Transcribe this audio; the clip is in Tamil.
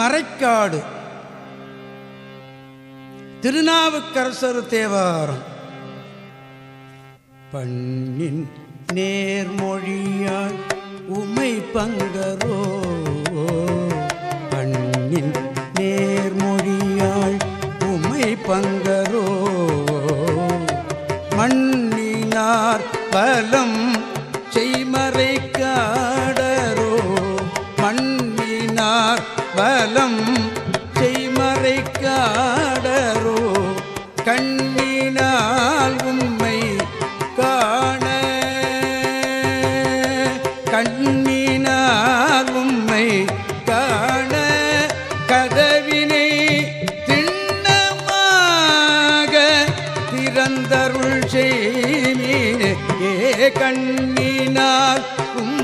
மறைக்காடு. திருநாவுக்கரசர் தேவாரம். பண்ணின் நேர்மொழியாள் உமை பங்கரோ. பண்ணின் நேர்மொழியாள் உமை பங்கரோ. மண்ணினார் பலம் செய்மறை காடரோ. மண்ணினார் வலம் செய்மறை காடரோ கண்ணினால் உம்மை காண. கண்ணினால் உம்மை காண. கதவினை திண்ணமாக திறந்தருள் செய்மீனே கண்ணினால் உம்